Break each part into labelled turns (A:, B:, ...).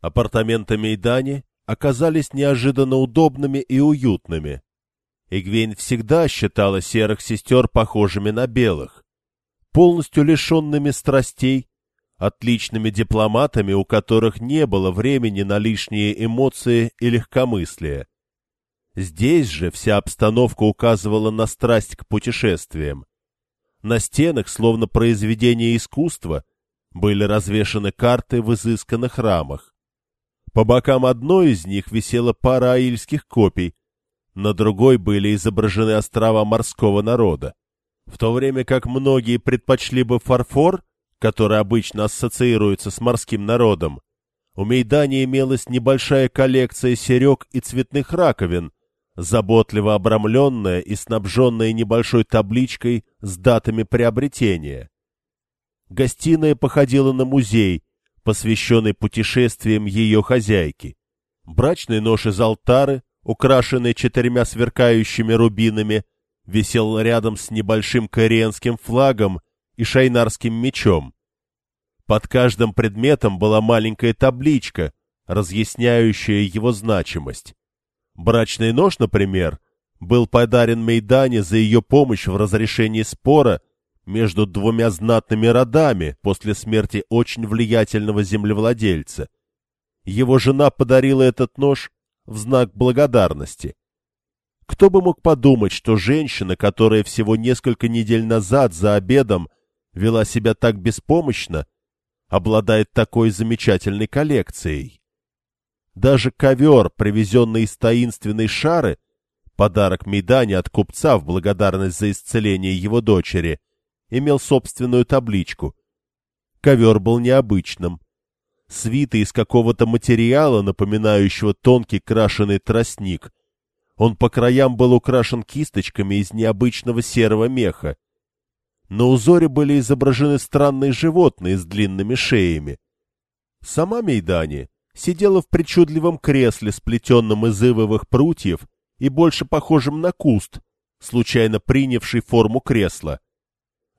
A: Апартаменты Мейдани оказались неожиданно удобными и уютными. Игвейн всегда считала серых сестер похожими на белых, полностью лишенными страстей, отличными дипломатами, у которых не было времени на лишние эмоции и легкомыслие. Здесь же вся обстановка указывала на страсть к путешествиям. На стенах, словно произведения искусства, были развешаны карты в изысканных рамах. По бокам одной из них висела пара аильских копий, на другой были изображены острова морского народа. В то время как многие предпочли бы фарфор, который обычно ассоциируется с морским народом, у Мейдани имелась небольшая коллекция серег и цветных раковин, заботливо обрамленная и снабженная небольшой табличкой с датами приобретения. Гостиная походила на музей, посвященный путешествиям ее хозяйки. Брачный нож из алтары, украшенный четырьмя сверкающими рубинами, висел рядом с небольшим кориенским флагом и шайнарским мечом. Под каждым предметом была маленькая табличка, разъясняющая его значимость. Брачный нож, например, был подарен Мейдане за ее помощь в разрешении спора между двумя знатными родами после смерти очень влиятельного землевладельца. Его жена подарила этот нож в знак благодарности. Кто бы мог подумать, что женщина, которая всего несколько недель назад за обедом вела себя так беспомощно, обладает такой замечательной коллекцией. Даже ковер, привезенный из таинственной шары, подарок Мейдане от купца в благодарность за исцеление его дочери, имел собственную табличку. Ковер был необычным. Свитый из какого-то материала, напоминающего тонкий крашеный тростник. Он по краям был украшен кисточками из необычного серого меха. На узоре были изображены странные животные с длинными шеями. Сама Мейдани сидела в причудливом кресле, сплетенном из ивовых прутьев и больше похожем на куст, случайно принявший форму кресла.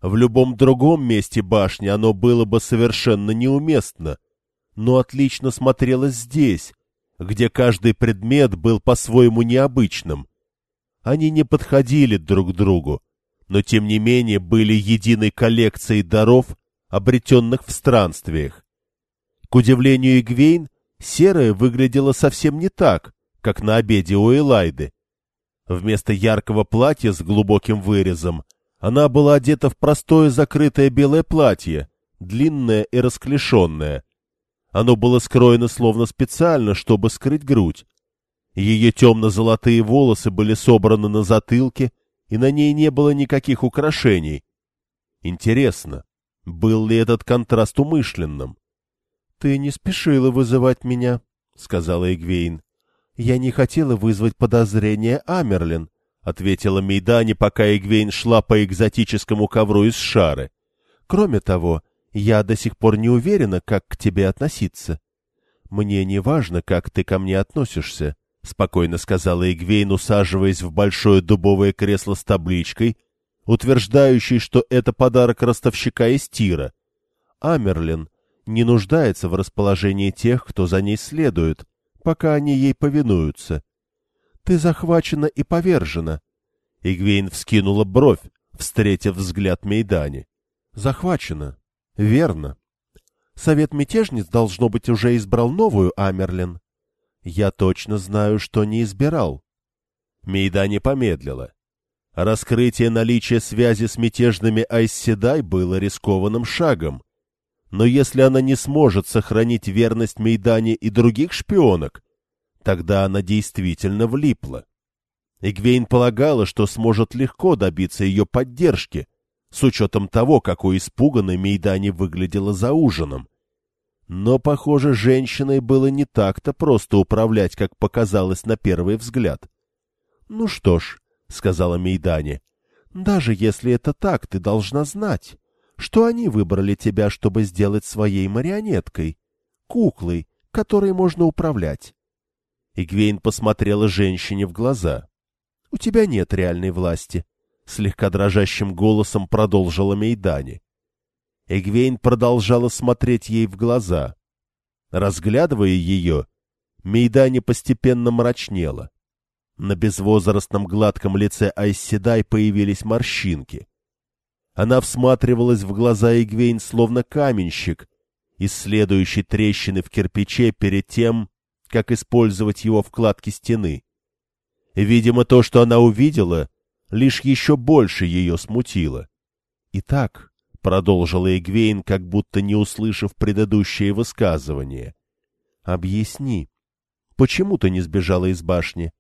A: В любом другом месте башни оно было бы совершенно неуместно, но отлично смотрелось здесь, где каждый предмет был по-своему необычным. Они не подходили друг к другу, но тем не менее были единой коллекцией даров, обретенных в странствиях. К удивлению Игвейн, серая выглядела совсем не так, как на обеде у Элайды. Вместо яркого платья с глубоким вырезом она была одета в простое закрытое белое платье, длинное и расклешенное. Оно было скроено словно специально, чтобы скрыть грудь. Ее темно-золотые волосы были собраны на затылке, и на ней не было никаких украшений. Интересно, был ли этот контраст умышленным? — Ты не спешила вызывать меня, — сказала Эгвейн. — Я не хотела вызвать подозрения Амерлин, — ответила Мейдани, пока Эгвейн шла по экзотическому ковру из шары. — Кроме того, я до сих пор не уверена, как к тебе относиться. — Мне не важно, как ты ко мне относишься, — спокойно сказала Игвейн, усаживаясь в большое дубовое кресло с табличкой, утверждающей, что это подарок ростовщика из Тира. Амерлин не нуждается в расположении тех, кто за ней следует, пока они ей повинуются. Ты захвачена и повержена. Игвейн вскинула бровь, встретив взгляд Мейдани. Захвачена. Верно. Совет мятежниц, должно быть, уже избрал новую Амерлин. Я точно знаю, что не избирал. Мейда не помедлила. Раскрытие наличия связи с мятежными Айсседай было рискованным шагом. Но если она не сможет сохранить верность Мейдане и других шпионок, тогда она действительно влипла. Игвейн полагала, что сможет легко добиться ее поддержки, с учетом того, какой испуганной Мейдане выглядела за ужином. Но, похоже, женщиной было не так-то просто управлять, как показалось на первый взгляд. — Ну что ж, — сказала Мейдане, — даже если это так, ты должна знать, что они выбрали тебя, чтобы сделать своей марионеткой, куклой, которой можно управлять. Игвейн посмотрела женщине в глаза. — У тебя нет реальной власти, — слегка дрожащим голосом продолжила Мейдане. Эгвейн продолжала смотреть ей в глаза. Разглядывая ее, Мейдани постепенно мрачнела. На безвозрастном гладком лице Айсседай появились морщинки. Она всматривалась в глаза Игвейн словно каменщик, исследующий трещины в кирпиче перед тем, как использовать его вкладки стены. Видимо, то, что она увидела, лишь еще больше ее смутило. «Итак», — продолжила Эгвейн, как будто не услышав предыдущее высказывание, — «объясни, почему ты не сбежала из башни?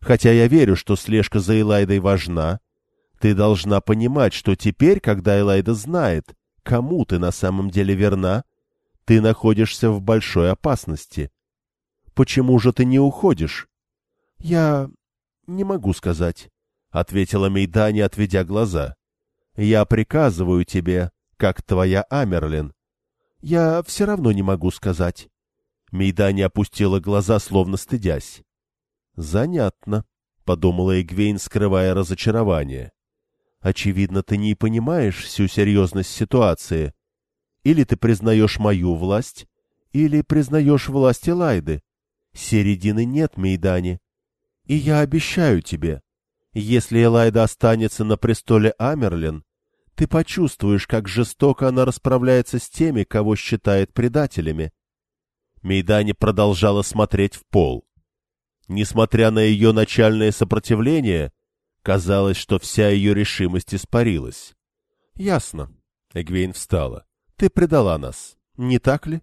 A: Хотя я верю, что слежка за Элайдой важна, ты должна понимать, что теперь, когда Элайда знает, кому ты на самом деле верна, ты находишься в большой опасности. Почему же ты не уходишь? — Я не могу сказать, — ответила Мейдани, отведя глаза. — Я приказываю тебе, как твоя Амерлин. Я все равно не могу сказать. Мейдани опустила глаза, словно стыдясь. — Занятно, — подумала Эгвейн, скрывая разочарование. — Очевидно, ты не понимаешь всю серьезность ситуации. Или ты признаешь мою власть, или признаешь власть Элайды. Середины нет, Мейдани. И я обещаю тебе, если Элайда останется на престоле Амерлин, ты почувствуешь, как жестоко она расправляется с теми, кого считает предателями. Мейдани продолжала смотреть в пол. Несмотря на ее начальное сопротивление, казалось, что вся ее решимость испарилась. — Ясно. Эгвейн встала. — Ты предала нас, не так ли?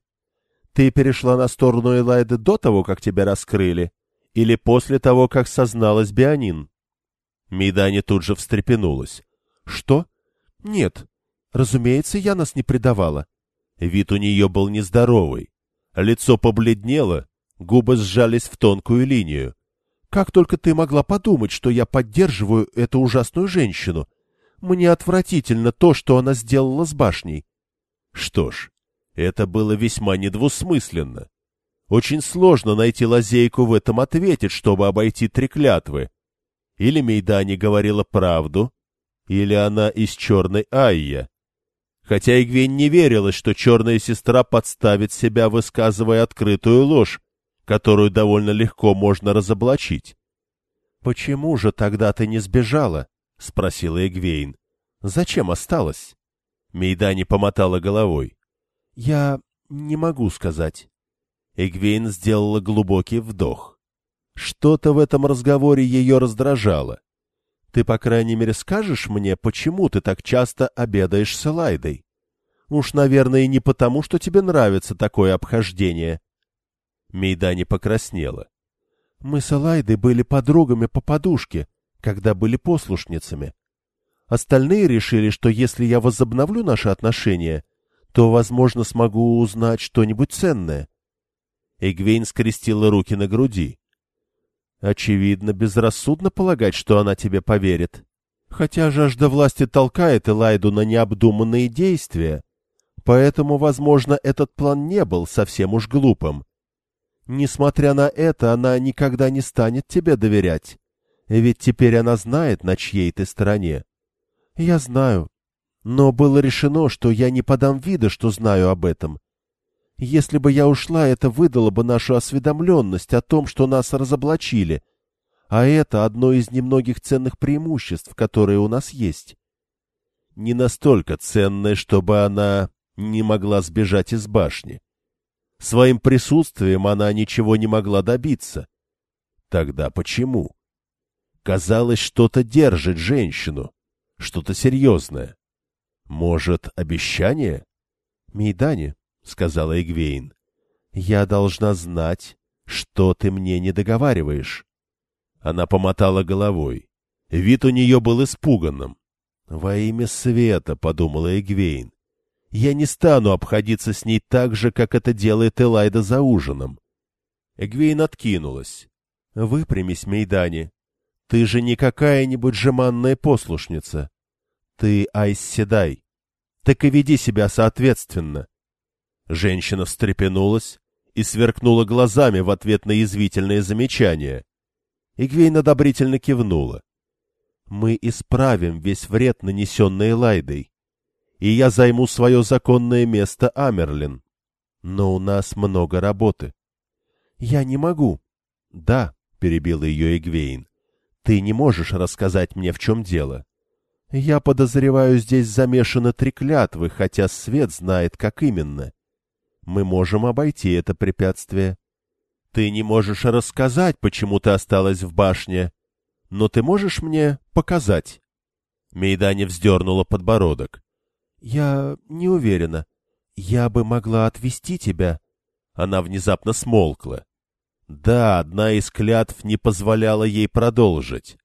A: Ты перешла на сторону Элайды до того, как тебя раскрыли, или после того, как созналась Бианин? Мейдани тут же встрепенулась. — Что? — Нет. Разумеется, я нас не предавала. Вид у нее был нездоровый. Лицо побледнело, губы сжались в тонкую линию. «Как только ты могла подумать, что я поддерживаю эту ужасную женщину? Мне отвратительно то, что она сделала с башней». Что ж, это было весьма недвусмысленно. Очень сложно найти лазейку в этом ответе, чтобы обойти три клятвы. Или Мейдани говорила правду, или она из черной Айя. Хотя Игвень не верила, что черная сестра подставит себя, высказывая открытую ложь, которую довольно легко можно разоблачить. — Почему же тогда ты не сбежала? — спросила Эгвейн. — Зачем осталась? Мейдани помотала головой. — Я не могу сказать. Эгвейн сделала глубокий вдох. Что-то в этом разговоре ее раздражало. Ты, по крайней мере, скажешь мне, почему ты так часто обедаешь с Элайдой? Уж, наверное, не потому, что тебе нравится такое обхождение. Мейдани покраснела. Мы с Элайдой были подругами по подушке, когда были послушницами. Остальные решили, что если я возобновлю наши отношения, то, возможно, смогу узнать что-нибудь ценное. Эгвейн скрестила руки на груди. Очевидно, безрассудно полагать, что она тебе поверит. Хотя жажда власти толкает Элайду на необдуманные действия, поэтому, возможно, этот план не был совсем уж глупым. Несмотря на это, она никогда не станет тебе доверять, ведь теперь она знает, на чьей ты стороне. Я знаю, но было решено, что я не подам вида, что знаю об этом, если бы я ушла, это выдало бы нашу осведомленность о том, что нас разоблачили. А это одно из немногих ценных преимуществ, которые у нас есть. Не настолько ценное, чтобы она не могла сбежать из башни. Своим присутствием она ничего не могла добиться. Тогда почему? Казалось, что-то держит женщину, что-то серьезное. Может, обещание? Мейдане, — сказала Эгвейн. — Я должна знать, что ты мне не договариваешь. Она помотала головой. Вид у нее был испуганным. — Во имя света, — подумала Эгвейн, — я не стану обходиться с ней так же, как это делает Элайда за ужином. Эгвейн откинулась. — Выпрямись, Мейдани. Ты же не какая-нибудь жеманная послушница. Ты Айс Седай. Так и веди себя соответственно. — Женщина встрепенулась и сверкнула глазами в ответ на язвительное замечание. Игвейн одобрительно кивнула. «Мы исправим весь вред, нанесенный Лайдой, и я займу свое законное место Амерлин». Но у нас много работы. Я не могу. Да, перебил ее Эгвейн. Ты не можешь рассказать мне, в чем дело. Я подозреваю, здесь замешаны три клятвы, хотя свет знает, как именно. Мы можем обойти это препятствие. Ты не можешь рассказать, почему ты осталась в башне, но ты можешь мне показать. Мейдане вздернула подбородок. — Я не уверена. Я бы могла отвести тебя. Она внезапно смолкла. Да, одна из клятв не позволяла ей продолжить.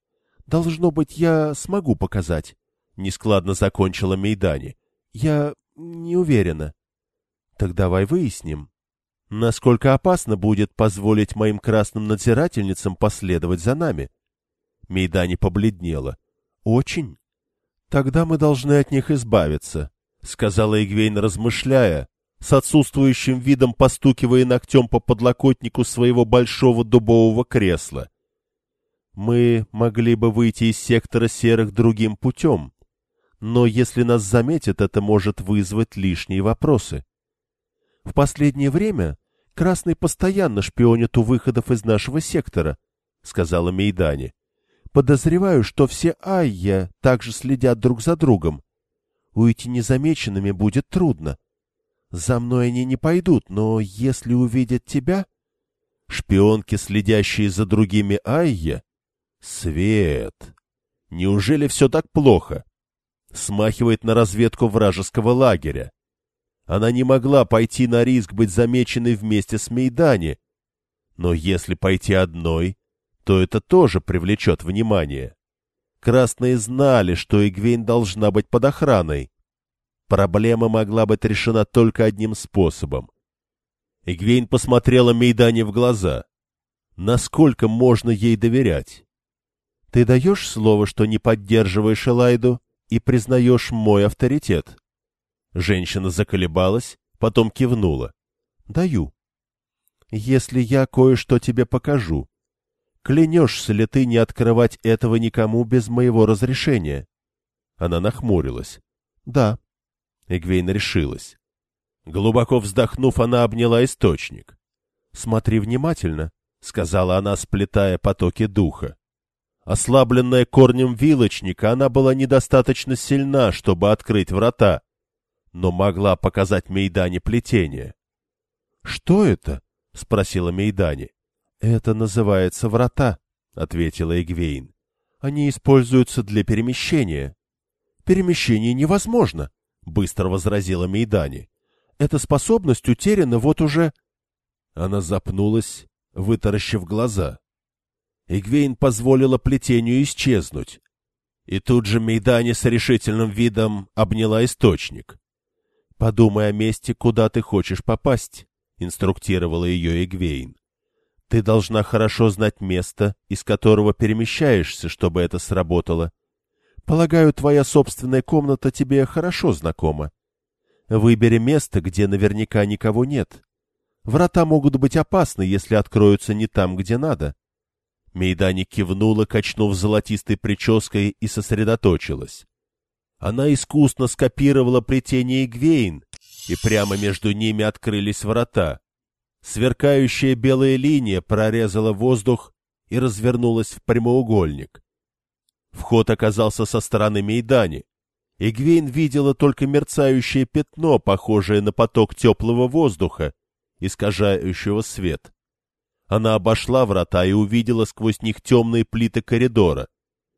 A: Должно быть, я смогу показать. Нескладно закончила Мейдани. Я не уверена. Так давай выясним. Насколько опасно будет позволить моим красным надзирательницам последовать за нами? Мейдани побледнела. Очень. Тогда мы должны от них избавиться, сказала Игвейн, размышляя, с отсутствующим видом постукивая ногтем по подлокотнику своего большого дубового кресла. Мы могли бы выйти из сектора серых другим путем, но если нас заметят, это может вызвать лишние вопросы. В последнее время Красный постоянно шпионит у выходов из нашего сектора, — сказала Мейдани. Подозреваю, что все Айя также следят друг за другом. Уйти незамеченными будет трудно. За мной они не пойдут, но если увидят тебя... Шпионки, следящие за другими Айя? Свет! Неужели все так плохо? Смахивает на разведку вражеского лагеря. Она не могла пойти на риск быть замеченной вместе с Мейдани. Но если пойти одной, то это тоже привлечет внимание. Красные знали, что Игвейн должна быть под охраной. Проблема могла быть решена только одним способом. Игвейн посмотрела Мейдане в глаза. Насколько можно ей доверять? Ты даешь слово, что не поддерживаешь Элайду и признаешь мой авторитет? Женщина заколебалась, потом кивнула. Даю. Если я кое-что тебе покажу, клянешься ли ты не открывать этого никому без моего разрешения? Она нахмурилась. Да. Эгвейн решилась. Глубоко вздохнув, она обняла источник. «Смотри внимательно», — сказала она, сплетая потоки духа. Ослабленная корнем вилочника, она была недостаточно сильна, чтобы открыть врата, но могла показать Мейдане плетение. «Что это?» — спросила Мейдане. «Это называется врата», — ответила Эгвейн. «Они используются для перемещения». «Перемещение невозможно», — быстро возразила Мейдани. «Эта способность утеряна вот уже...» Она запнулась, вытаращив глаза. Игвейн позволила плетению исчезнуть. И тут же Мейдани с решительным видом обняла источник. «Подумай о месте, куда ты хочешь попасть», — инструктировала ее Игвейн. «Ты должна хорошо знать место, из которого перемещаешься, чтобы это сработало. Полагаю, твоя собственная комната тебе хорошо знакома. Выбери место, где наверняка никого нет. Врата могут быть опасны, если откроются не там, где надо. Мейдани кивнула, качнув золотистой прической, и сосредоточилась. Она искусно скопировала плетение Игвейн, и прямо между ними открылись врата. Сверкающая белая линия прорезала воздух и развернулась в прямоугольник. Вход оказался со стороны Мейдани. Игвейн видела только мерцающее пятно, похожее на поток теплого воздуха, искажающего свет. Она обошла врата и увидела сквозь них темные плиты коридора.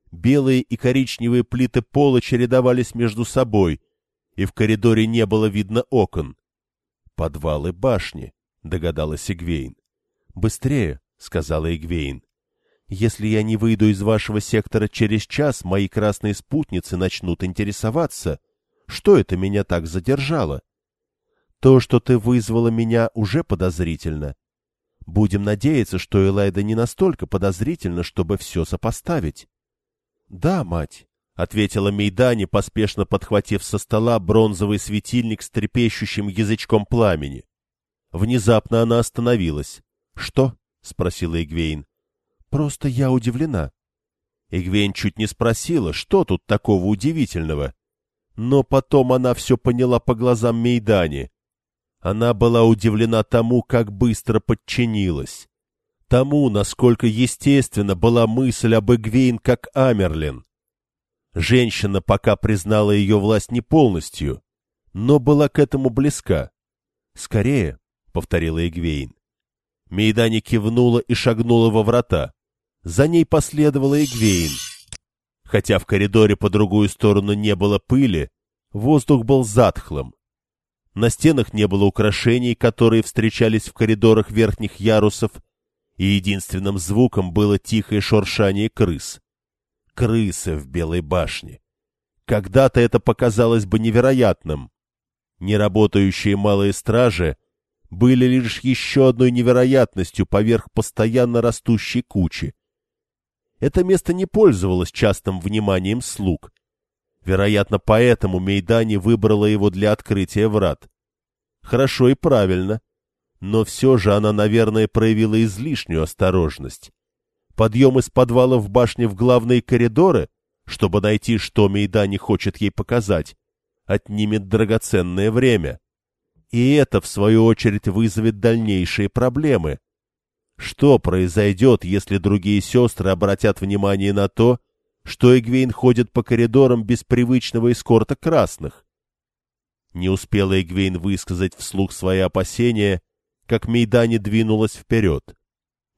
A: Белые и коричневые плиты пола чередовались между собой, и в коридоре не было видно окон. «Подвалы башни», — догадалась Игвейн. «Быстрее», — сказала Игвейн. Если я не выйду из вашего сектора через час, мои красные спутницы начнут интересоваться. Что это меня так задержало? То, что ты вызвала меня, уже подозрительно. Будем надеяться, что Элайда не настолько подозрительна, чтобы все сопоставить. — Да, мать, — ответила Мейдани, поспешно подхватив со стола бронзовый светильник с трепещущим язычком пламени. Внезапно она остановилась. — Что? — спросила Игвейн. Просто я удивлена. Игвейн чуть не спросила, что тут такого удивительного. Но потом она все поняла по глазам Мейдани. Она была удивлена тому, как быстро подчинилась. Тому, насколько естественно была мысль об Эгвейн как Амерлин. Женщина пока признала ее власть не полностью, но была к этому близка. «Скорее», — повторила Эгвейн. Мейдани кивнула и шагнула во врата. За ней последовала Эгвейн. Хотя в коридоре по другую сторону не было пыли, воздух был затхлым. На стенах не было украшений, которые встречались в коридорах верхних ярусов, и единственным звуком было тихое шуршание крыс. Крысы в Белой башне. Когда-то это показалось бы невероятным. Неработающие малые стражи были лишь еще одной невероятностью поверх постоянно растущей кучи. Это место не пользовалось частым вниманием слуг. Вероятно, поэтому Мейдани выбрала его для открытия врат. Хорошо и правильно. Но все же она, наверное, проявила излишнюю осторожность. Подъем из подвала в башне в главные коридоры, чтобы найти, что Мейдани хочет ей показать, отнимет драгоценное время. И это, в свою очередь, вызовет дальнейшие проблемы. Что произойдет, если другие сестры обратят внимание на то, что Эгвейн ходит по коридорам без привычного эскорта красных? Не успела Эгвейн высказать вслух свои опасения, как Мейдани двинулась вперед.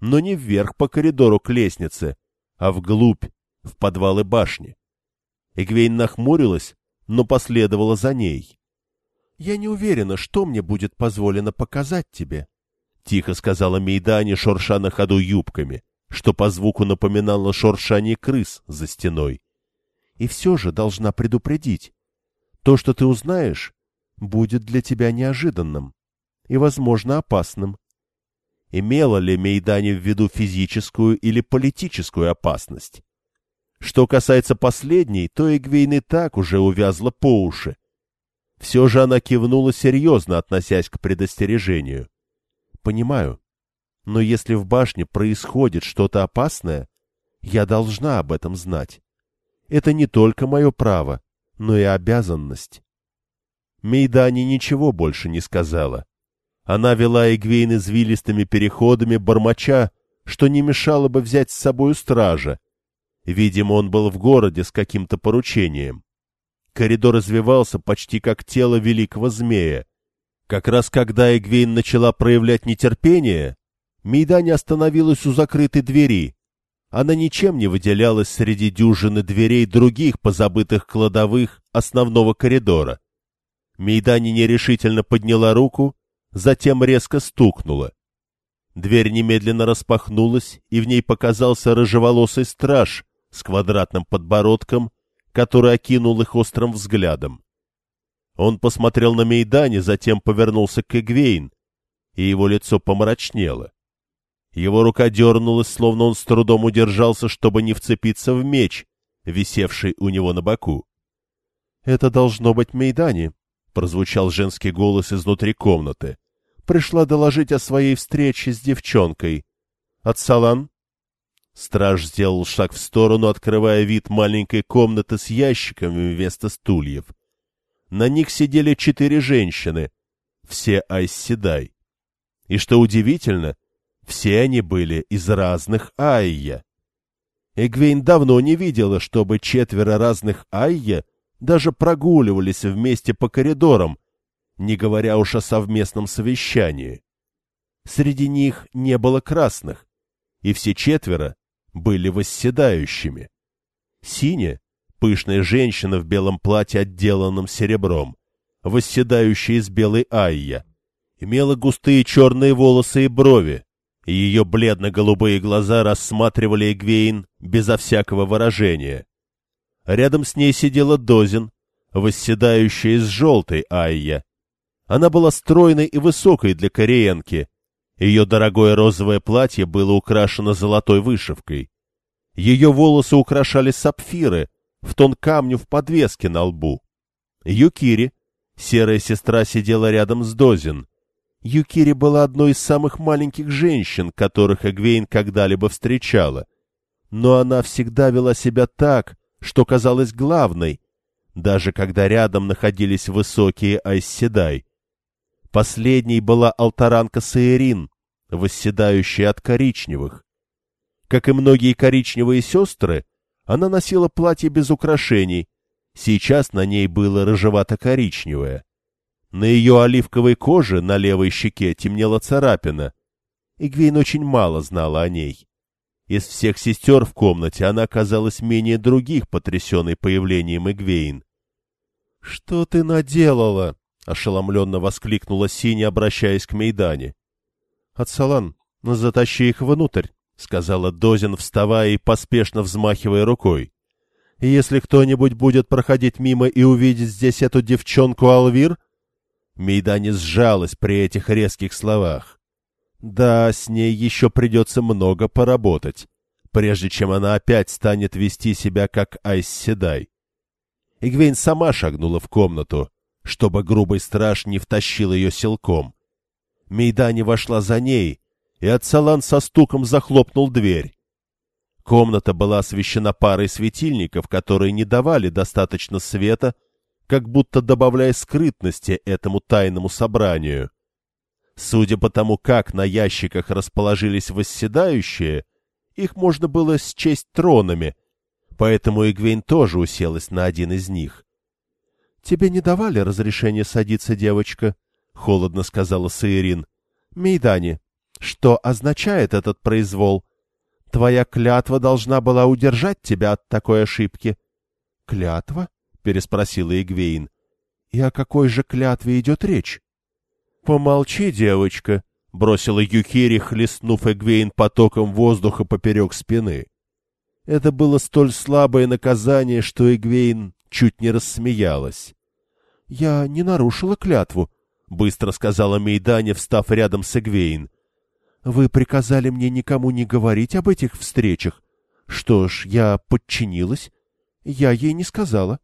A: Но не вверх по коридору к лестнице, а вглубь, в подвалы башни. Эгвейн нахмурилась, но последовала за ней. — Я не уверена, что мне будет позволено показать тебе, — тихо сказала Мейдани, шурша на ходу юбками, что по звуку напоминало шуршание крыс за стеной. — И все же должна предупредить. То, что ты узнаешь, будет для тебя неожиданным и, возможно, опасным. Имела ли Мейдани в виду физическую или политическую опасность? Что касается последней, то Эгвейн и так уже увязла по уши. Все же она кивнула серьезно, относясь к предостережению. «Понимаю. Но если в башне происходит что-то опасное, я должна об этом знать. Это не только мое право, но и обязанность». Мейдани ничего больше не сказала. Она вела Эгвейн извилистыми переходами, бормоча, что не мешало бы взять с собою стража, Видимо, он был в городе с каким-то поручением. Коридор развивался почти как тело великого змея. Как раз когда Эгвейн начала проявлять нетерпение, Мейдани остановилась у закрытой двери. Она ничем не выделялась среди дюжины дверей других позабытых кладовых основного коридора. Мейдани нерешительно подняла руку, затем резко стукнула. Дверь немедленно распахнулась, и в ней показался рыжеволосый страж с квадратным подбородком, который окинул их острым взглядом. Он посмотрел на Мейдане, затем повернулся к Эгвейн, и его лицо помрачнело. Его рука дернулась, словно он с трудом удержался, чтобы не вцепиться в меч, висевший у него на боку. — Это должно быть Мейдани, — прозвучал женский голос изнутри комнаты. Пришла доложить о своей встрече с девчонкой. — Отсалан? Страж сделал шаг в сторону, открывая вид маленькой комнаты с ящиками вместо стульев. На них сидели четыре женщины, все Айсседай. И что удивительно, все они были из разных Айя. Эгвейн давно не видела, чтобы четверо разных Айя даже прогуливались вместе по коридорам, не говоря уж о совместном совещании. Среди них не было красных, и все четверо были восседающими. Синя — пышная женщина в белом платье, отделанном серебром, восседающая из белой айя, имела густые черные волосы и брови, ее бледно-голубые глаза рассматривали Эгвейн безо всякого выражения. Рядом с ней сидела Дозин, восседающая из желтой айя. Она была стройной и высокой для кореянки, ее дорогое розовое платье было украшено золотой вышивкой. Ее волосы украшали сапфиры, в тон камню в подвеске на лбу. Юкири, серая сестра, сидела рядом с Дозин. Юкири была одной из самых маленьких женщин, которых Эгвейн когда-либо встречала. Но она всегда вела себя так, что казалось главной, даже когда рядом находились высокие Айсседай. Последней была алтаранка Саирин, восседающая от коричневых. Как и многие коричневые сестры, она носила платье без украшений, сейчас на ней было рыжевато-коричневое. На ее оливковой коже на левой щеке темнела царапина. Игвейн очень мало знала о ней. Из всех сестер в комнате она казалась менее других, потрясенной появлением Игвейн. — Что ты наделала? — ошеломленно воскликнула Синя, обращаясь к Мейдане. — Отсалан, затащи их внутрь, — сказала Дозин, вставая и поспешно взмахивая рукой. — Если кто-нибудь будет проходить мимо и увидит здесь эту девчонку Алвир... Мейдане сжалась при этих резких словах. Да, с ней еще придется много поработать, прежде чем она опять станет вести себя как Айс Седай. Игвейн сама шагнула в комнату, чтобы грубый страж не втащил ее силком. Мейдани вошла за ней, и Ацалан со стуком захлопнул дверь. Комната была освещена парой светильников, которые не давали достаточно света, как будто добавляя скрытности этому тайному собранию. Судя по тому, как на ящиках расположились восседающие, их можно было счесть тронами, поэтому Игвейн тоже уселась на один из них. — Тебе не давали разрешения садиться, девочка? — холодно сказала Саирин. — Мейдани, что означает этот произвол? Твоя клятва должна была удержать тебя от такой ошибки. — Клятва? — переспросила Игвейн. — И о какой же клятве идет речь? «Помолчи, девочка», — бросила Юкири, хлестнув Эгвейн потоком воздуха поперек спины. Это было столь слабое наказание, что Эгвейн чуть не рассмеялась. — Я не нарушила клятву, — быстро сказала Мейдане, встав рядом с Эгвейн. — Вы приказали мне никому не говорить об этих встречах. Что ж, я подчинилась. Я ей не сказала.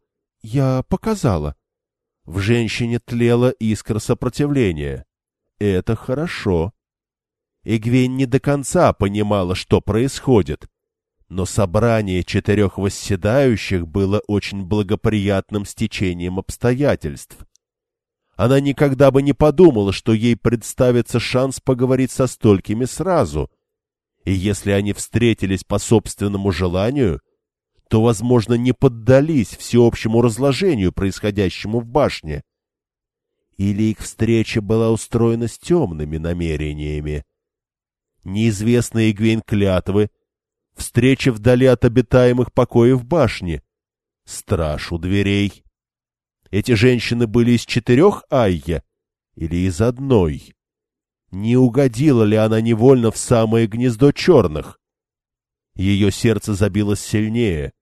A: Я показала. — в женщине тлела искра сопротивления. Это хорошо. Игвейн не до конца понимала, что происходит, но собрание четырех восседающих было очень благоприятным стечением обстоятельств. Она никогда бы не подумала, что ей представится шанс поговорить со столькими сразу, и если они встретились по собственному желанию — то, возможно, не поддались всеобщему разложению, происходящему в башне. Или их встреча была устроена с темными намерениями. Неизвестные Игвейн клятвы, встреча вдали от обитаемых покоев башни, страж у дверей. Эти женщины были из четырех Айя или из одной? Не угодила ли она невольно в самое гнездо черных? Ее сердце забилось сильнее,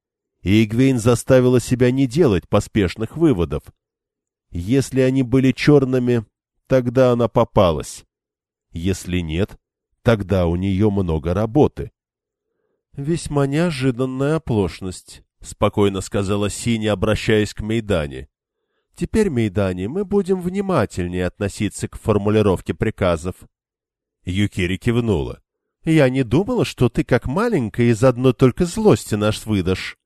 A: и Игвейн заставила себя не делать поспешных выводов. Если они были черными, тогда она попалась. Если нет, тогда у нее много работы. — Весьма неожиданная оплошность, — спокойно сказала Синя, обращаясь к Мейдане. — Теперь, Мейдане, мы будем внимательнее относиться к формулировке приказов. Юкири кивнула. Я не думала, что ты, как маленькая, из одной только злости наш выдашь.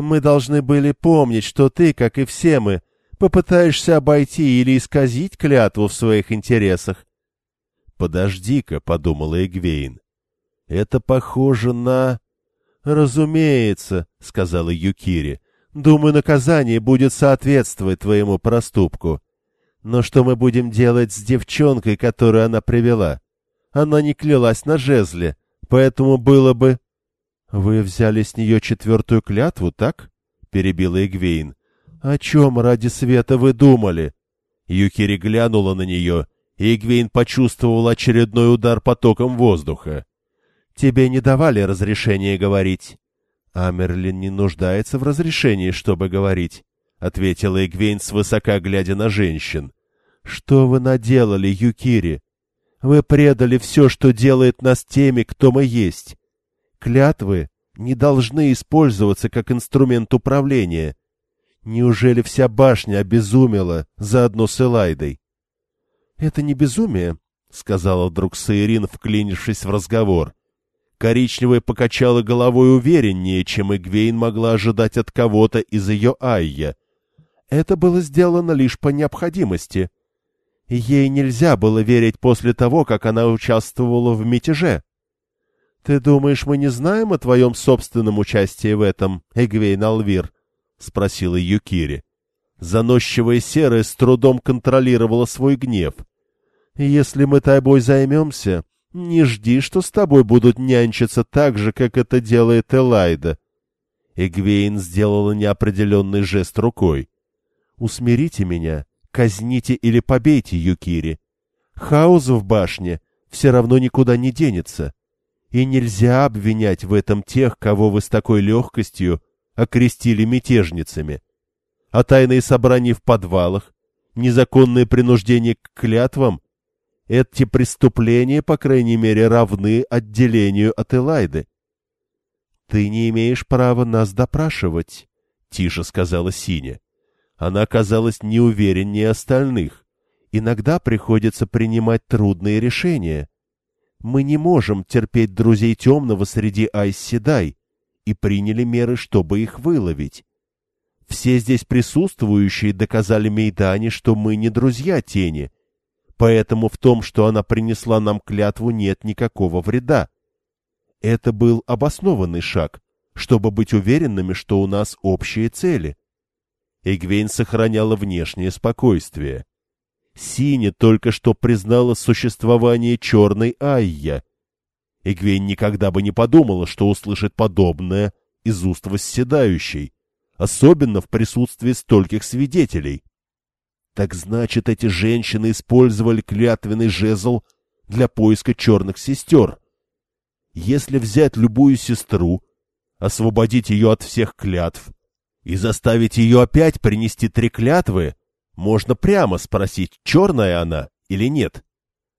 A: Мы должны были помнить, что ты, как и все мы, попытаешься обойти или исказить клятву в своих интересах. «Подожди-ка», — подумала Эгвейн. «Это похоже на...» «Разумеется», — сказала Юкири. «Думаю, наказание будет соответствовать твоему проступку. Но что мы будем делать с девчонкой, которую она привела?» Она не клялась на жезле, поэтому было бы... — Вы взяли с нее четвертую клятву, так? — перебила Игвейн. — О чем ради света вы думали? Юкири глянула на нее, и Игвейн почувствовал очередной удар потоком воздуха. — Тебе не давали разрешения говорить. — Амерлин не нуждается в разрешении, чтобы говорить, — ответила Игвейн свысока глядя на женщин. — Что вы наделали, Юкири? Вы предали все, что делает нас теми, кто мы есть. Клятвы не должны использоваться как инструмент управления. Неужели вся башня обезумела заодно с Элайдой? — Это не безумие, — сказала вдруг Саирин, вклинившись в разговор. Коричневая покачала головой увереннее, чем Игвейн могла ожидать от кого-то из ее Айя. Это было сделано лишь по необходимости — Ей нельзя было верить после того, как она участвовала в мятеже. «Ты думаешь, мы не знаем о твоем собственном участии в этом, Эгвейн Алвир?» — спросила Юкири. Заносчивая серая с трудом контролировала свой гнев. «Если мы тобой займемся, не жди, что с тобой будут нянчиться так же, как это делает Элайда». Эгвейн сделала неопределенный жест рукой. «Усмирите меня, казните или побейте Юкири. Хаос в башне все равно никуда не денется. И нельзя обвинять в этом тех, кого вы с такой легкостью окрестили мятежницами. А тайные собрания в подвалах, незаконное принуждение к клятвам — эти преступления, по крайней мере, равны отделению от Элайды. «Ты не имеешь права нас допрашивать», — тише сказала Синя. Она казалась неувереннее остальных. Иногда приходится принимать трудные решения. Мы не можем терпеть друзей темного среди Айсседай и приняли меры, чтобы их выловить. Все здесь присутствующие доказали Мейдане, что мы не друзья тени, поэтому в том, что она принесла нам клятву, нет никакого вреда. Это был обоснованный шаг, чтобы быть уверенными, что у нас общие цели. Эгвейн сохраняла внешнее спокойствие. Синя только что признала существование черной Айя. Эгвейн никогда бы не подумала, что услышит подобное из уст восседающей, особенно в присутствии стольких свидетелей. Так значит, эти женщины использовали клятвенный жезл для поиска черных сестер — если взять любую сестру, освободить ее от всех клятв и заставить ее опять принести три клятвы, можно прямо спросить, черная она или нет.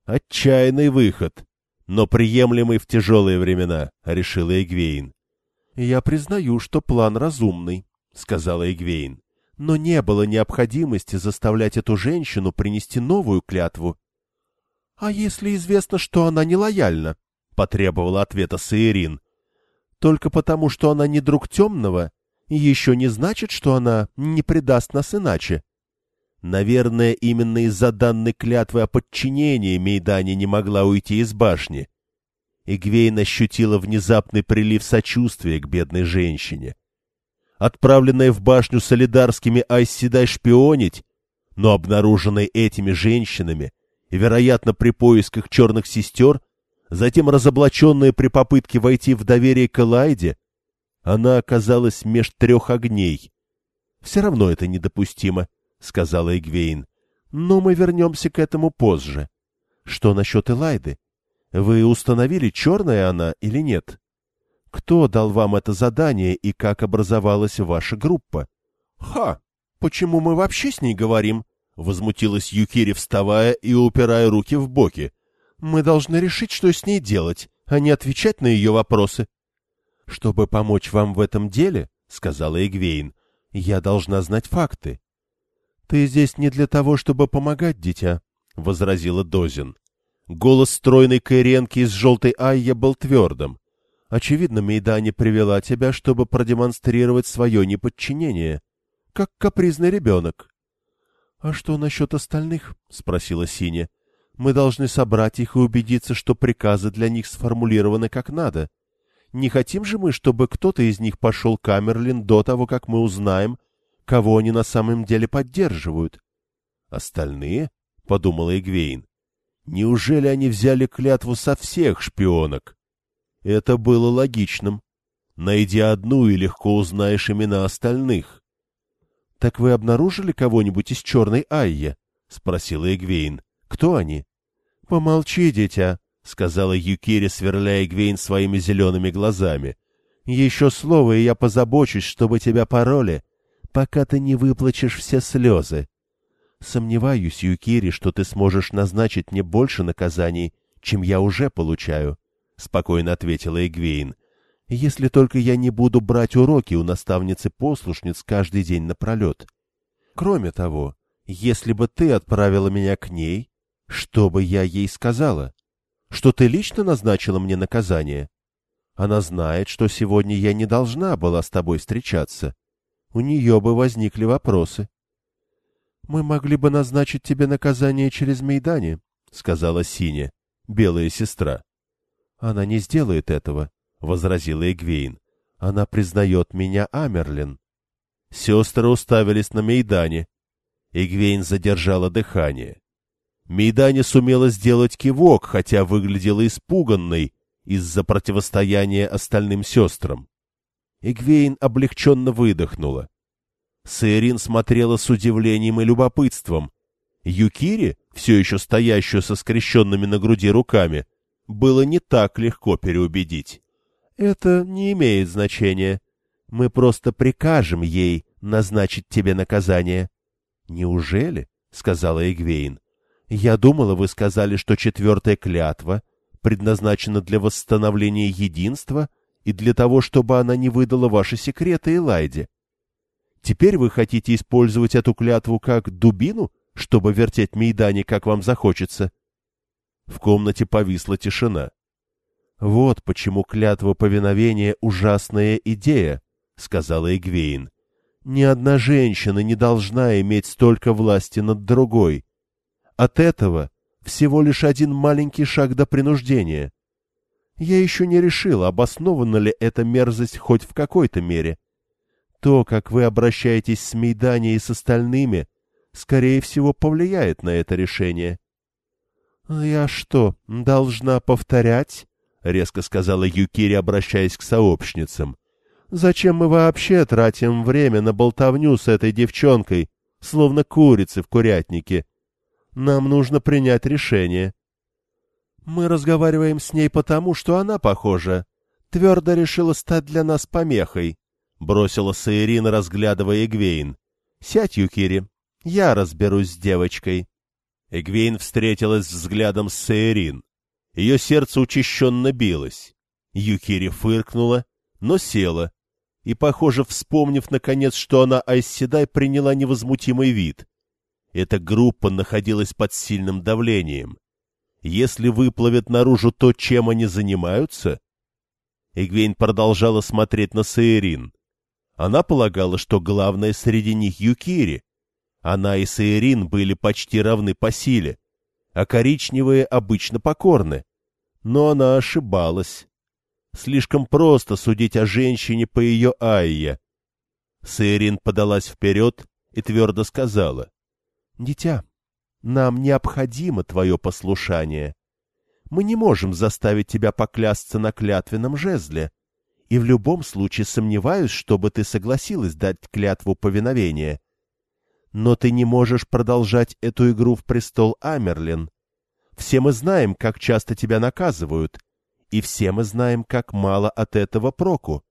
A: Отчаянный выход, но приемлемый в тяжелые времена, — решила Эгвейн. — Я признаю, что план разумный, — сказала Эгвейн, — но не было необходимости заставлять эту женщину принести новую клятву. — А если известно, что она нелояльна? потребовала ответа Саирин. Только потому, что она не друг темного, еще не значит, что она не предаст нас иначе. Наверное, именно из-за данной клятвы о подчинении Мейдани не могла уйти из башни. Игвейн ощутила внезапный прилив сочувствия к бедной женщине. Отправленная в башню солидарскими Айсседай шпионить, но обнаруженная этими женщинами вероятно, при поисках черных сестер, затем разоблаченная при попытке войти в доверие к Элайде, она оказалась меж трех огней. — Все равно это недопустимо, — сказала Эгвейн. — Но мы вернемся к этому позже. Что насчет Элайды? Вы установили, черная она или нет? Кто дал вам это задание и как образовалась ваша группа? — Ха! Почему мы вообще с ней говорим? — возмутилась Юкири, вставая и упирая руки в боки. — мы должны решить, что с ней делать, а не отвечать на ее вопросы. — Чтобы помочь вам в этом деле, — сказала Эгвейн, — я должна знать факты. — Ты здесь не для того, чтобы помогать, дитя, — возразила Дозин. Голос стройной кайренки из желтой Айя был твердым. Очевидно, Мейдани привела тебя, чтобы продемонстрировать свое неподчинение, как капризный ребенок. — А что насчет остальных? — спросила Синя. Мы должны собрать их и убедиться, что приказы для них сформулированы как надо. Не хотим же мы, чтобы кто-то из них пошел к Амерлин до того, как мы узнаем, кого они на самом деле поддерживают. — Остальные? — подумала Игвейн. — Неужели они взяли клятву со всех шпионок? Это было логичным. Найди одну и легко узнаешь имена остальных. — Так вы обнаружили кого-нибудь из черной Айя? — спросила Эгвейн. — Кто они? — Помолчи, дитя, — сказала Юкири, сверляя Гвейн своими зелеными глазами. — Еще слово, и я позабочусь, чтобы тебя пороли, пока ты не выплачешь все слезы. Сомневаюсь, Юкири, что ты сможешь назначить мне больше наказаний, чем я уже получаю, — спокойно ответила Эгвейн. — Если только я не буду брать уроки у наставницы-послушниц каждый день напролет. Кроме того, если бы ты отправила меня к ней, что бы я ей сказала? Что ты лично назначила мне наказание? Она знает, что сегодня я не должна была с тобой встречаться. У нее бы возникли вопросы. Мы могли бы назначить тебе наказание через Мейдане, — сказала Синя, белая сестра. — Она не сделает этого, — возразила Эгвейн. — Она признает меня Амерлин. Сестры уставились на Мейдане. Эгвейн задержала дыхание. Мейдане сумела сделать кивок, хотя выглядела испуганной из-за противостояния остальным сестрам. Эгвейн облегченно выдохнула. Саирин смотрела с удивлением и любопытством. Юкири, все еще стоящую со скрещенными на груди руками, было не так легко переубедить. «Это не имеет значения. Мы просто прикажем ей назначить тебе наказание». «Неужели?» — сказала Эгвейн. «Я думала, вы сказали, что четвертая клятва предназначена для восстановления единства и для того, чтобы она не выдала ваши секреты Элайде. Теперь вы хотите использовать эту клятву как дубину, чтобы вертеть Мейдане, как вам захочется?» В комнате повисла тишина. «Вот почему клятва повиновения — ужасная идея», — сказала Эгвейн. «Ни одна женщина не должна иметь столько власти над другой. От этого всего лишь один маленький шаг до принуждения. Я еще не решила, обоснована ли эта мерзость хоть в какой-то мере. То, как вы обращаетесь с Мейдани и с остальными, скорее всего, повлияет на это решение. — Я что, должна повторять? — резко сказала Юкири, обращаясь к сообщницам. — Зачем мы вообще тратим время на болтовню с этой девчонкой, словно курицы в курятнике? Нам нужно принять решение. — Мы разговариваем с ней потому, что она, похожа, твердо решила стать для нас помехой, — бросила Саирина, разглядывая Эгвейн. — Сядь, Юкири, я разберусь с девочкой. Эгвейн встретилась взглядом с Саирин. Ее сердце учащенно билось. Юкири фыркнула, но села, и, похоже, вспомнив, наконец, что она Айседай, приняла невозмутимый вид. Эта группа находилась под сильным давлением. Если выплывет наружу то, чем они занимаются... Эгвейн продолжала смотреть на Саирин. Она полагала, что главное среди них Юкири. Она и Саирин были почти равны по силе, а коричневые обычно покорны. Но она ошибалась. Слишком просто судить о женщине по ее айе. Саирин подалась вперед и твердо сказала. — Дитя, нам необходимо твое послушание. Мы не можем заставить тебя поклясться на клятвенном жезле, и в любом случае сомневаюсь, чтобы ты согласилась дать клятву повиновения. Но ты не можешь продолжать эту игру в престол Амерлин. Все мы знаем, как часто тебя наказывают, и все мы знаем, как мало от этого проку.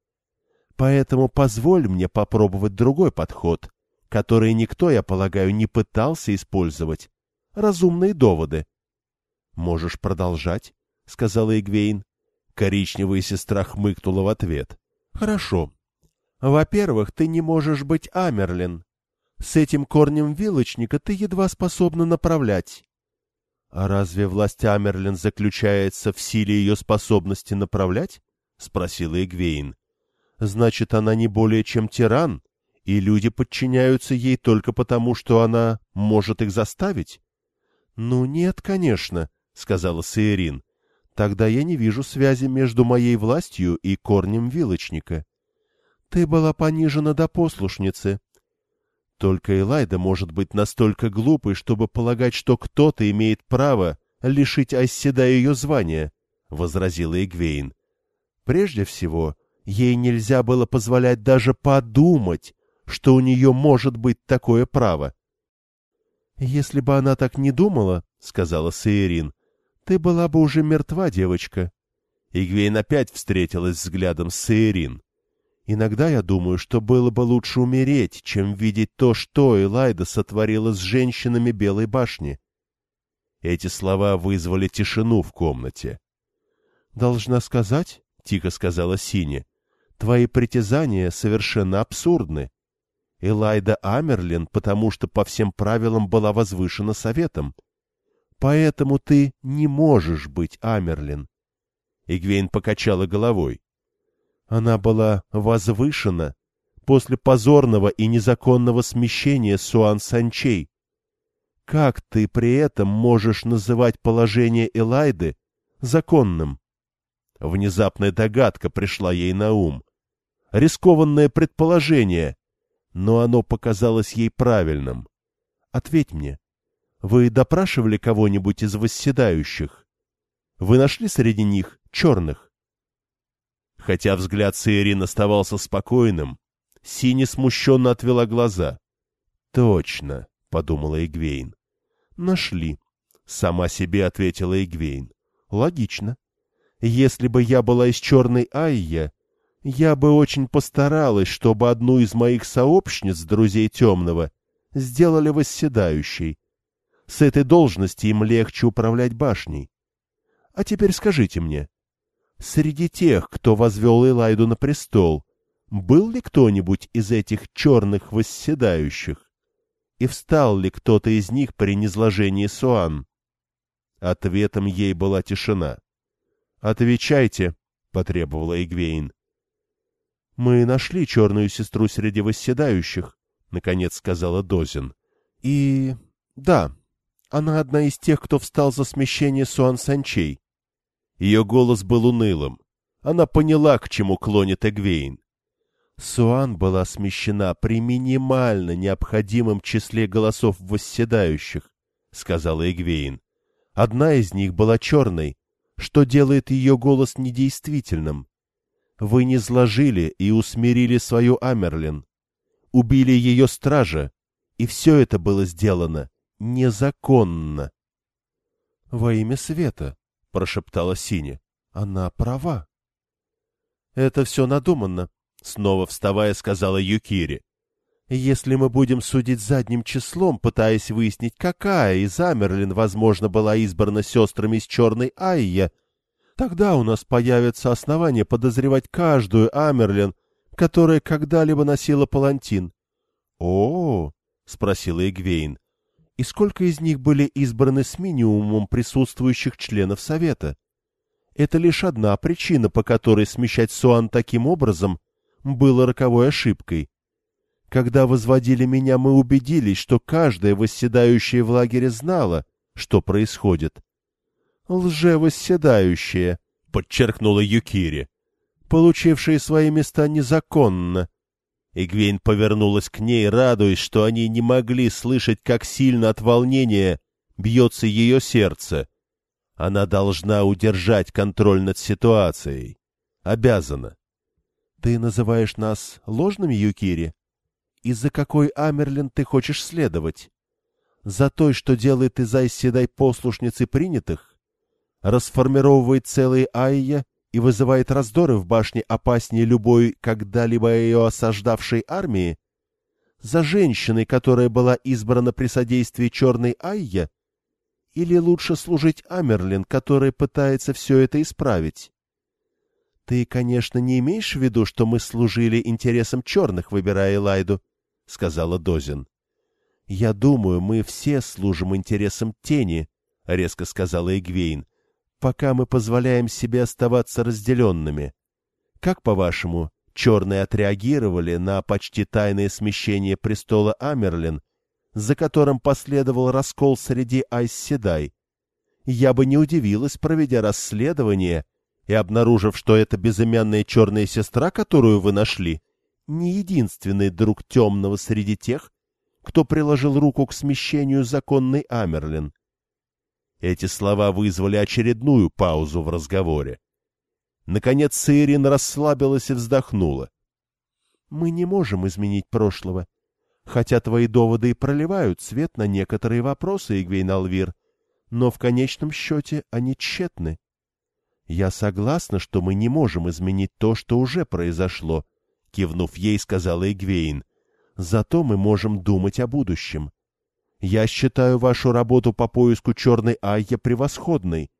A: Поэтому позволь мне попробовать другой подход, который никто, я полагаю, не пытался использовать. Разумные доводы. — Можешь продолжать, — сказала Игвейн. Коричневая сестра хмыкнула в ответ. — Хорошо. Во-первых, ты не можешь быть Амерлин. С этим корнем вилочника ты едва способна направлять. — А разве власть Амерлин заключается в силе ее способности направлять? — спросила Эгвейн. — Значит, она не более чем тиран, и люди подчиняются ей только потому, что она может их заставить? — Ну, нет, конечно, — сказала Саирин. Тогда я не вижу связи между моей властью и корнем вилочника. Ты была понижена до послушницы. Только Элайда может быть настолько глупой, чтобы полагать, что кто-то имеет право лишить Айседа ее звания, — возразила Эгвейн. Прежде всего, ей нельзя было позволять даже подумать, что у нее может быть такое право. — Если бы она так не думала, — сказала Саирин, ты была бы уже мертва, девочка. Игвейн опять встретилась взглядом с Саирин. Иногда я думаю, что было бы лучше умереть, чем видеть то, что Элайда сотворила с женщинами Белой башни. Эти слова вызвали тишину в комнате. — Должна сказать, — тихо сказала Синя, — твои притязания совершенно абсурдны. Элайда Амерлин, потому что по всем правилам была возвышена советом. — Поэтому ты не можешь быть Амерлин. Игвейн покачала головой. Она была возвышена после позорного и незаконного смещения Суан Санчей, как ты при этом можешь называть положение Элайды законным? Внезапная догадка пришла ей на ум. Рискованное предположение, но оно показалось ей правильным. Ответь мне, вы допрашивали кого-нибудь из восседающих? Вы нашли среди них черных? Хотя взгляд Саирин оставался спокойным, Сини смущенно отвела глаза. — Точно, — подумала Игвейн. — Нашли, — сама себе ответила Игвейн. — Логично. Если бы я была из черной Айя, я бы очень постаралась, чтобы одну из моих сообщниц, друзей темного, сделали восседающей. С этой должности им легче управлять башней. А теперь скажите мне, среди тех, кто возвел Элайду на престол, был ли кто-нибудь из этих черных восседающих? И встал ли кто-то из них при низложении Суан? Ответом ей была тишина. «Отвечайте», — потребовала Игвейн. «Мы нашли черную сестру среди восседающих», — наконец сказала Дозин. «И... да, она одна из тех, кто встал за смещение Суан Санчей». Ее голос был унылым. Она поняла, к чему клонит Эгвейн. Суан была смещена при минимально необходимом числе голосов восседающих, — сказала Эгвейн. Одна из них была черной, что делает ее голос недействительным. Вы не сложили и усмирили свою Амерлин, убили ее стража, и все это было сделано незаконно. — Во имя света, — прошептала Синя, — она права. — Это все надуманно, — снова вставая сказала Юкири. «Если мы будем судить задним числом, пытаясь выяснить, какая из Амерлин, возможно, была избрана сестрами из Черной Айя, тогда у нас появится основание подозревать каждую Амерлин, которая когда-либо носила палантин». «О-о-о!» — спросила Игвейн. «И сколько из них были избраны с минимумом присутствующих членов Совета?» Это лишь одна причина, по которой смещать Суан таким образом было роковой ошибкой. Когда возводили меня, мы убедились, что каждая восседающая в лагере знала, что происходит. «Лже-восседающие», — подчеркнула Юкири, — «получившие свои места незаконно». Игвейн повернулась к ней, радуясь, что они не могли слышать, как сильно от волнения бьется ее сердце. Она должна удержать контроль над ситуацией. Обязана. Ты называешь нас ложными, Юкири? Из-за какой Амерлин ты хочешь следовать? За той, что делает из Айседай послушницы принятых? Расформировывает целые Айя и вызывает раздоры в башне опаснее любой когда-либо ее осаждавшей армии? За женщиной, которая была избрана при содействии черной Айя? Или лучше служить Амерлин, которая пытается все это исправить? «Ты, конечно, не имеешь в виду, что мы служили интересам черных, выбирая Элайду?» — сказала Дозин. «Я думаю, мы все служим интересам тени», — резко сказала Эгвейн, «пока мы позволяем себе оставаться разделенными. Как, по-вашему, черные отреагировали на почти тайное смещение престола Амерлин, за которым последовал раскол среди Айсседай? Я бы не удивилась, проведя расследование — и обнаружив, что это безымянная черная сестра, которую вы нашли, не единственный друг темного среди тех, кто приложил руку к смещению законной Амерлин. Эти слова вызвали очередную паузу в разговоре. Наконец Саирин расслабилась и вздохнула. — Мы не можем изменить прошлого, хотя твои доводы и проливают свет на некоторые вопросы, Игвейн Алвир, но в конечном счете они тщетны. «Я согласна, что мы не можем изменить то, что уже произошло», — кивнув ей, сказала Игвейн. «Зато мы можем думать о будущем. Я считаю вашу работу по поиску черной Айя превосходной.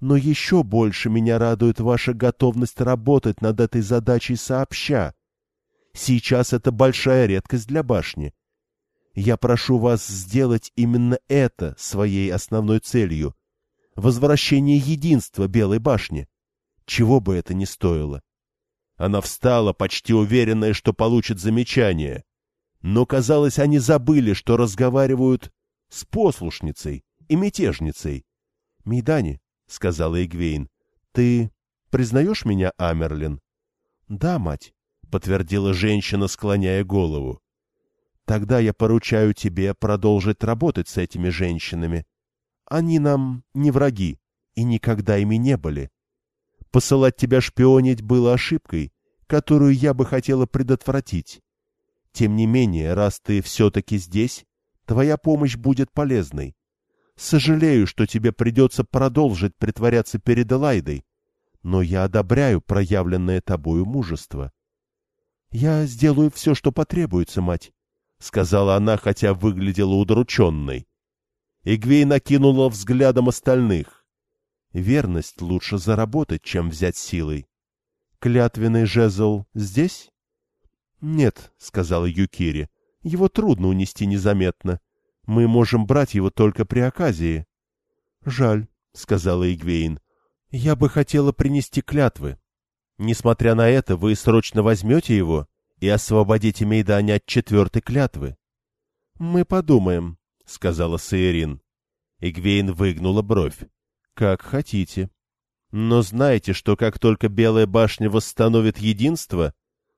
A: Но еще больше меня радует ваша готовность работать над этой задачей сообща. Сейчас это большая редкость для башни. Я прошу вас сделать именно это своей основной целью — возвращение единства Белой башни. Чего бы это ни стоило. Она встала, почти уверенная, что получит замечание. Но, казалось, они забыли, что разговаривают с послушницей и мятежницей. — Мейдани, — сказала Игвейн, — ты признаешь меня, Амерлин? — Да, мать, — подтвердила женщина, склоняя голову. — Тогда я поручаю тебе продолжить работать с этими женщинами. Они нам не враги и никогда ими не были. Посылать тебя шпионить было ошибкой, которую я бы хотела предотвратить. Тем не менее, раз ты все-таки здесь, твоя помощь будет полезной. Сожалею, что тебе придется продолжить притворяться перед Элайдой, но я одобряю проявленное тобою мужество. — Я сделаю все, что потребуется, мать, — сказала она, хотя выглядела удрученной. Игвей накинула взглядом остальных. Верность лучше заработать, чем взять силой. Клятвенный жезл здесь? — Нет, — сказала Юкири, — его трудно унести незаметно. Мы можем брать его только при оказии. — Жаль, — сказала Игвейн. — Я бы хотела принести клятвы. Несмотря на это, вы срочно возьмете его и освободите Мейдане от четвертой клятвы. — Мы подумаем, — сказала Саирин. Игвейн выгнула бровь. — Как хотите. Но знаете, что как только Белая башня восстановит единство,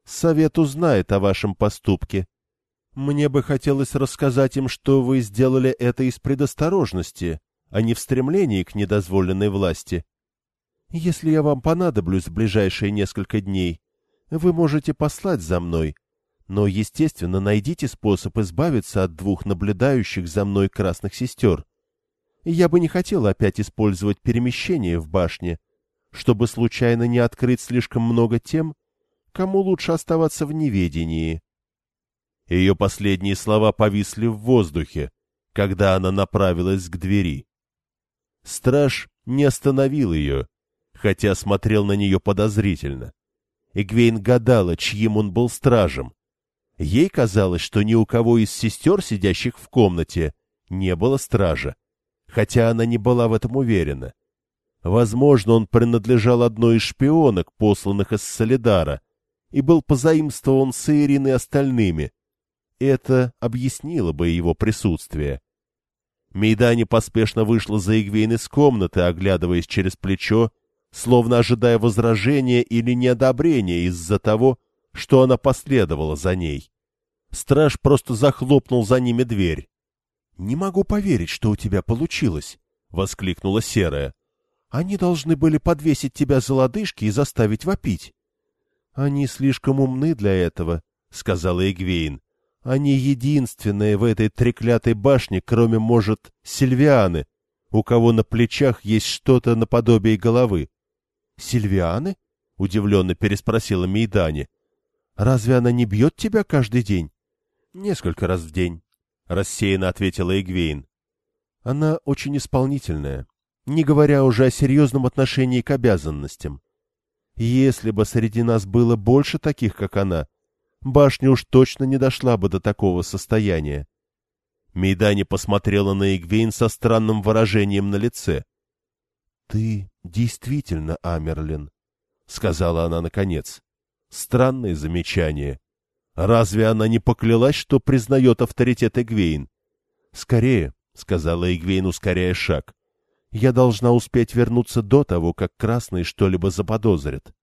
A: Совет узнает о вашем поступке. Мне бы хотелось рассказать им, что вы сделали это из предосторожности, а не в стремлении к недозволенной власти. Если я вам понадоблюсь в ближайшие несколько дней, вы можете послать за мной, но, естественно, найдите способ избавиться от двух наблюдающих за мной красных сестер. Я бы не хотел опять использовать перемещение в башне, чтобы случайно не открыть слишком много тем, кому лучше оставаться в неведении. Ее последние слова повисли в воздухе, когда она направилась к двери. Страж не остановил ее, хотя смотрел на нее подозрительно. Эгвейн гадала, чьим он был стражем. Ей казалось, что ни у кого из сестер, сидящих в комнате, не было стража, хотя она не была в этом уверена. Возможно, он принадлежал одной из шпионок, посланных из Солидара, и был позаимствован с Ирин и остальными. Это объяснило бы его присутствие. Мейдани поспешно вышла за Игвейн из комнаты, оглядываясь через плечо, словно ожидая возражения или неодобрения из-за того, что она последовала за ней. Страж просто захлопнул за ними дверь. — Не могу поверить, что у тебя получилось, — воскликнула Серая. — Они должны были подвесить тебя за лодыжки и заставить вопить. — Они слишком умны для этого, — сказала Эгвейн. — Они единственные в этой треклятой башне, кроме, может, Сильвианы, у кого на плечах есть что-то наподобие головы. — Сильвианы? — удивленно переспросила Мейдани. — Разве она не бьет тебя каждый день? — Несколько раз в день. — рассеянно ответила Эгвейн. «Она очень исполнительная, не говоря уже о серьезном отношении к обязанностям. Если бы среди нас было больше таких, как она, башня уж точно не дошла бы до такого состояния». Мейдани посмотрела на Игвейн со странным выражением на лице. — Ты действительно Амерлин, — сказала она наконец. Странное замечание. Разве она не поклялась, что признает авторитет Эгвейн? — Скорее, — сказала Эгвейн, ускоряя шаг. — Я должна успеть вернуться до того, как красные что-либо заподозрят.